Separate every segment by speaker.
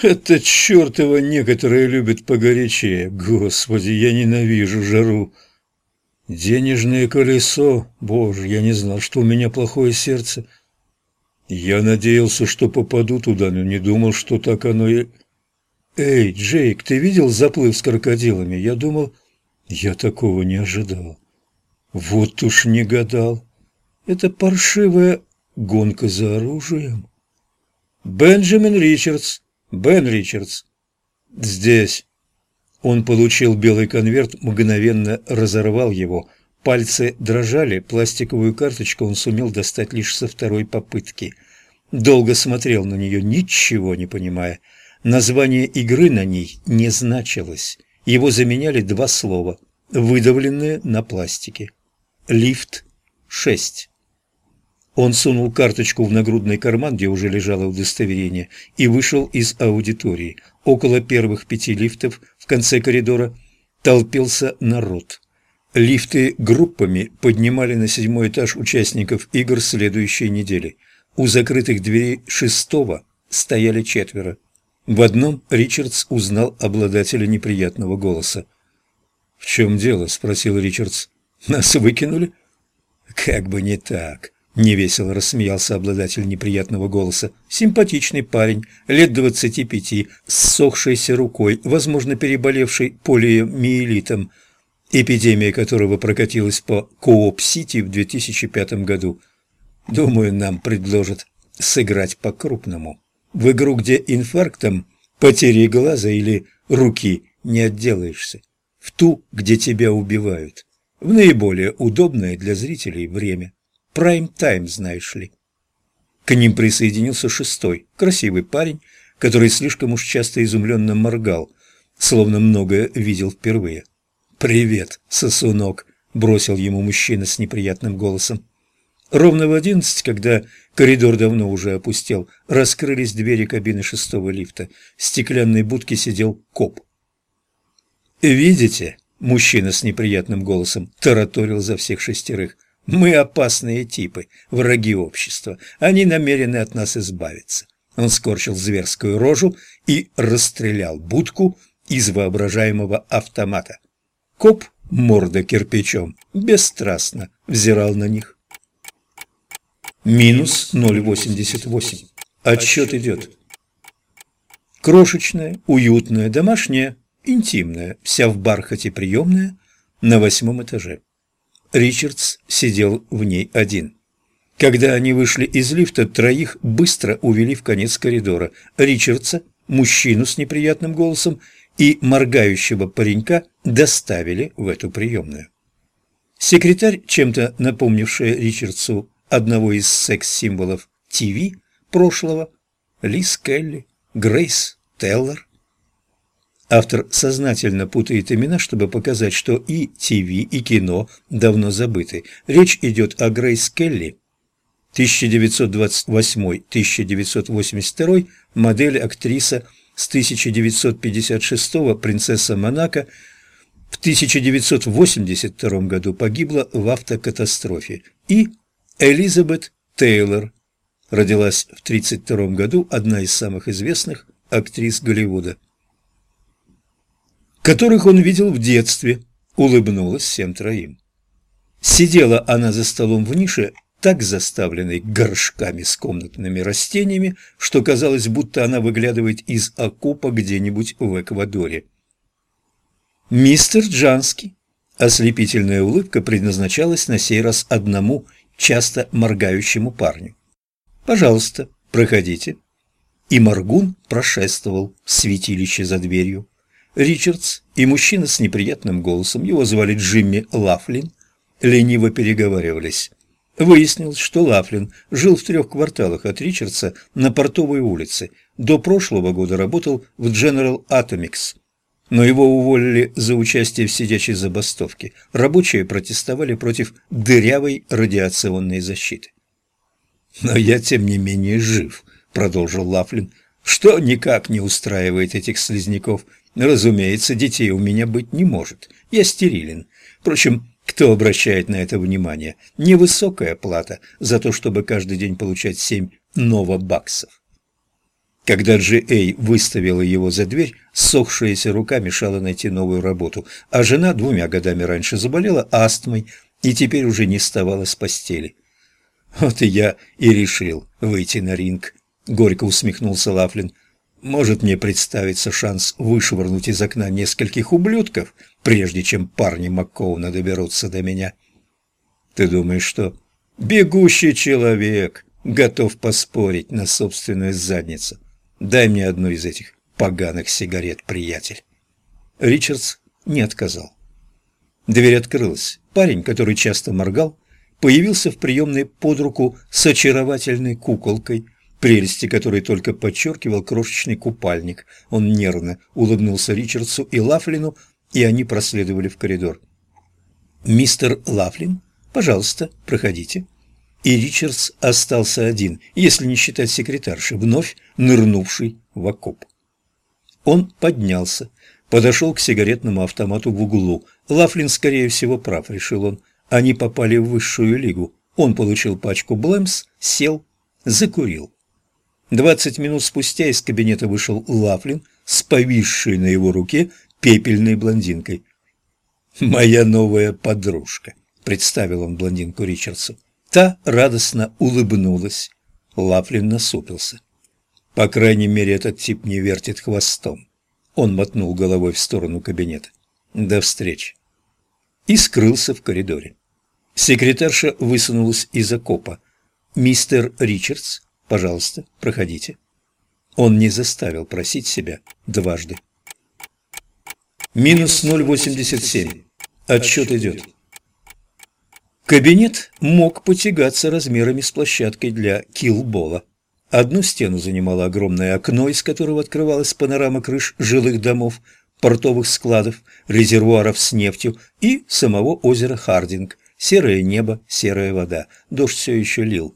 Speaker 1: Это чертово некоторые любят погорячее. Господи, я ненавижу жару. Денежное колесо. Боже, я не знал, что у меня плохое сердце. Я надеялся, что попаду туда, но не думал, что так оно и... Эй, Джейк, ты видел заплыв с крокодилами? Я думал... Я такого не ожидал. Вот уж не гадал. Это паршивая гонка за оружием. Бенджамин Ричардс. Бен Ричардс. Здесь. Он получил белый конверт, мгновенно разорвал его. Пальцы дрожали, пластиковую карточку он сумел достать лишь со второй попытки. Долго смотрел на нее, ничего не понимая. Название игры на ней не значилось. Его заменяли два слова, выдавленные на пластике. Лифт 6. Он сунул карточку в нагрудный карман, где уже лежало удостоверение, и вышел из аудитории. Около первых пяти лифтов в конце коридора толпился народ. Лифты группами поднимали на седьмой этаж участников игр следующей недели. У закрытых дверей шестого стояли четверо. В одном Ричардс узнал обладателя неприятного голоса. «В чем дело?» – спросил Ричардс. «Нас выкинули?» «Как бы не так. Невесело рассмеялся обладатель неприятного голоса. Симпатичный парень, лет двадцати пяти, с рукой, возможно, переболевший полиомиелитом, эпидемия которого прокатилась по Кооп-Сити в 2005 году. Думаю, нам предложат сыграть по-крупному. В игру, где инфарктом, потери глаза или руки не отделаешься. В ту, где тебя убивают. В наиболее удобное для зрителей время. Прайм-тайм, знаешь ли. К ним присоединился шестой, красивый парень, который слишком уж часто изумленно моргал, словно многое видел впервые. «Привет, сосунок!» – бросил ему мужчина с неприятным голосом. Ровно в одиннадцать, когда коридор давно уже опустел, раскрылись двери кабины шестого лифта. В стеклянной будке сидел коп. «Видите?» – мужчина с неприятным голосом тараторил за всех шестерых – мы опасные типы, враги общества. Они намерены от нас избавиться. Он скорчил зверскую рожу и расстрелял будку из воображаемого автомата. Коп, морда кирпичом, бесстрастно взирал на них. Минус 0,88. Отсчет идет. Крошечная, уютная, домашняя, интимная, вся в бархате приемная на восьмом этаже. Ричардс сидел в ней один. Когда они вышли из лифта, троих быстро увели в конец коридора. Ричардса, мужчину с неприятным голосом, и моргающего паренька доставили в эту приемную. Секретарь, чем-то напомнившая Ричардсу одного из секс-символов ТВ прошлого, Лиз Келли, Грейс Теллер, Автор сознательно путает имена, чтобы показать, что и ТВ, и кино давно забыты. Речь идет о Грейс Келли, 1928-1982, модель, актриса с 1956 принцесса Монако, в 1982 году погибла в автокатастрофе, и Элизабет Тейлор, родилась в 1932 году, одна из самых известных актрис Голливуда которых он видел в детстве, улыбнулась всем троим. Сидела она за столом в нише, так заставленной горшками с комнатными растениями, что казалось, будто она выглядывает из окопа где-нибудь в Эквадоре. «Мистер Джанский!» Ослепительная улыбка предназначалась на сей раз одному часто моргающему парню. «Пожалуйста, проходите». И Маргун прошествовал в святилище за дверью. Ричардс и мужчина с неприятным голосом, его звали Джимми Лафлин, лениво переговаривались. Выяснилось, что Лафлин жил в трех кварталах от Ричардса на Портовой улице. До прошлого года работал в General Atomics. Но его уволили за участие в сидячей забастовке. Рабочие протестовали против дырявой радиационной защиты. «Но я, тем не менее, жив», — продолжил Лафлин. «Что никак не устраивает этих слизняков? Разумеется, детей у меня быть не может. Я стерилен. Впрочем, кто обращает на это внимание? Невысокая плата за то, чтобы каждый день получать семь новобаксов. Когда Джи Эй выставила его за дверь, сохшаяся рука мешала найти новую работу, а жена двумя годами раньше заболела астмой и теперь уже не вставала с постели. «Вот и я и решил выйти на ринг», — горько усмехнулся Лафлин. «Может мне представиться шанс вышвырнуть из окна нескольких ублюдков, прежде чем парни Маккоуна доберутся до меня?» «Ты думаешь, что...» «Бегущий человек, готов поспорить на собственную задницу». Дай мне одну из этих поганых сигарет, приятель. Ричардс не отказал. Дверь открылась. Парень, который часто моргал, появился в приемной под руку с очаровательной куколкой, прелести которой только подчеркивал крошечный купальник. Он нервно улыбнулся Ричардсу и Лафлину, и они проследовали в коридор. «Мистер Лафлин, пожалуйста, проходите» и Ричардс остался один, если не считать секретарши, вновь нырнувший в окоп. Он поднялся, подошел к сигаретному автомату в углу. Лафлин, скорее всего, прав, решил он. Они попали в высшую лигу. Он получил пачку Блэмс, сел, закурил. Двадцать минут спустя из кабинета вышел Лафлин с повисшей на его руке пепельной блондинкой. «Моя новая подружка», — представил он блондинку Ричардсу. Та радостно улыбнулась. Лафлин насупился. По крайней мере, этот тип не вертит хвостом. Он мотнул головой в сторону кабинета. До встречи. И скрылся в коридоре. Секретарша высунулась из окопа. «Мистер Ричардс, пожалуйста, проходите». Он не заставил просить себя дважды. Минус 0,87. Отсчет идет. Кабинет мог потягаться размерами с площадкой для килбола. Одну стену занимало огромное окно, из которого открывалась панорама крыш жилых домов, портовых складов, резервуаров с нефтью и самого озера Хардинг. Серое небо, серая вода. Дождь все еще лил.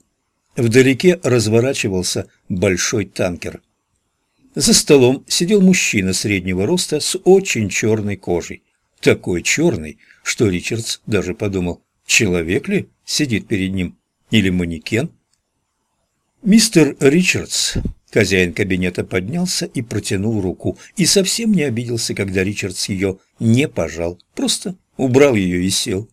Speaker 1: Вдалеке разворачивался большой танкер. За столом сидел мужчина среднего роста с очень черной кожей. Такой черный, что Ричардс даже подумал, Человек ли сидит перед ним? Или манекен? Мистер Ричардс, хозяин кабинета, поднялся и протянул руку, и совсем не обиделся, когда Ричардс ее не пожал, просто убрал ее и сел.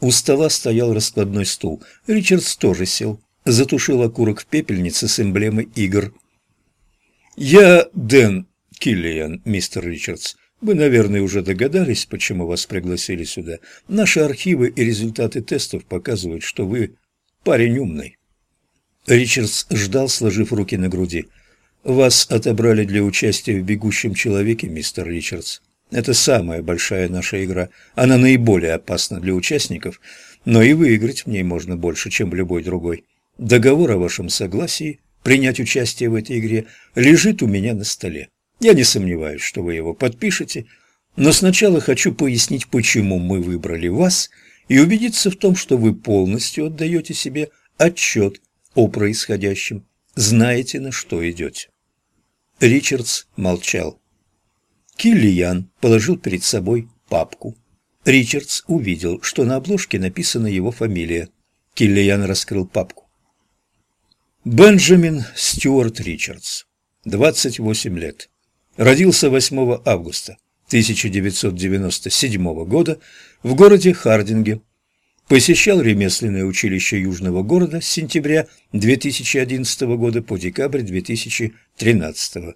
Speaker 1: У стола стоял раскладной стул. Ричардс тоже сел, затушил окурок в пепельнице с эмблемой игр. «Я Дэн Киллиан, мистер Ричардс. Вы, наверное, уже догадались, почему вас пригласили сюда. Наши архивы и результаты тестов показывают, что вы парень умный. Ричардс ждал, сложив руки на груди. Вас отобрали для участия в «Бегущем человеке», мистер Ричардс. Это самая большая наша игра. Она наиболее опасна для участников, но и выиграть в ней можно больше, чем в любой другой. Договор о вашем согласии принять участие в этой игре лежит у меня на столе. Я не сомневаюсь, что вы его подпишете, но сначала хочу пояснить, почему мы выбрали вас, и убедиться в том, что вы полностью отдаете себе отчет о происходящем, знаете, на что идете. Ричардс молчал. Киллиян положил перед собой папку. Ричардс увидел, что на обложке написана его фамилия. Киллиян раскрыл папку. Бенджамин Стюарт Ричардс, 28 лет. Родился 8 августа 1997 года в городе Хардинге. Посещал ремесленное училище Южного города с сентября 2011 года по декабрь 2013.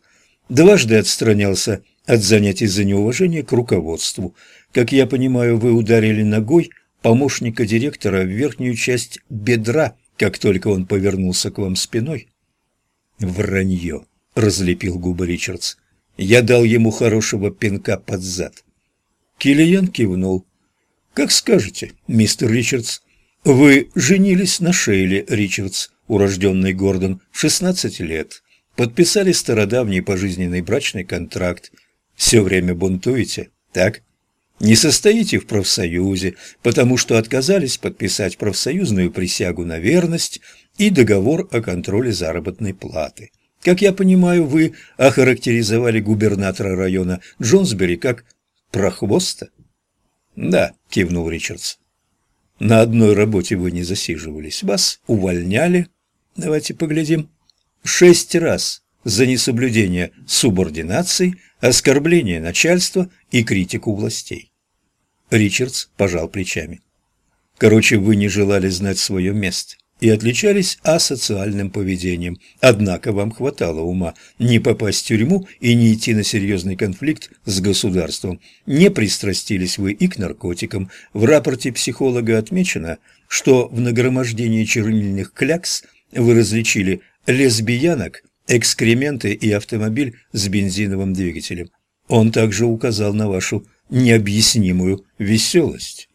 Speaker 1: Дважды отстранялся от занятий за неуважение к руководству. Как я понимаю, вы ударили ногой помощника директора в верхнюю часть бедра, как только он повернулся к вам спиной. «Вранье», — разлепил губы Ричардс. Я дал ему хорошего пинка под зад. Киллиан кивнул. «Как скажете, мистер Ричардс. Вы женились на Шейле Ричардс, урожденный Гордон, в 16 лет. Подписали стародавний пожизненный брачный контракт. Все время бунтуете, так? Не состоите в профсоюзе, потому что отказались подписать профсоюзную присягу на верность и договор о контроле заработной платы. Как я понимаю, вы охарактеризовали губернатора района Джонсбери как прохвоста? Да, кивнул Ричардс. На одной работе вы не засиживались. Вас увольняли. Давайте поглядим. Шесть раз за несоблюдение субординации, оскорбление начальства и критику властей. Ричардс пожал плечами. Короче, вы не желали знать свое место и отличались асоциальным поведением. Однако вам хватало ума не попасть в тюрьму и не идти на серьезный конфликт с государством. Не пристрастились вы и к наркотикам. В рапорте психолога отмечено, что в нагромождении чернильных клякс вы различили лесбиянок, экскременты и автомобиль с бензиновым двигателем. Он также указал на вашу необъяснимую веселость.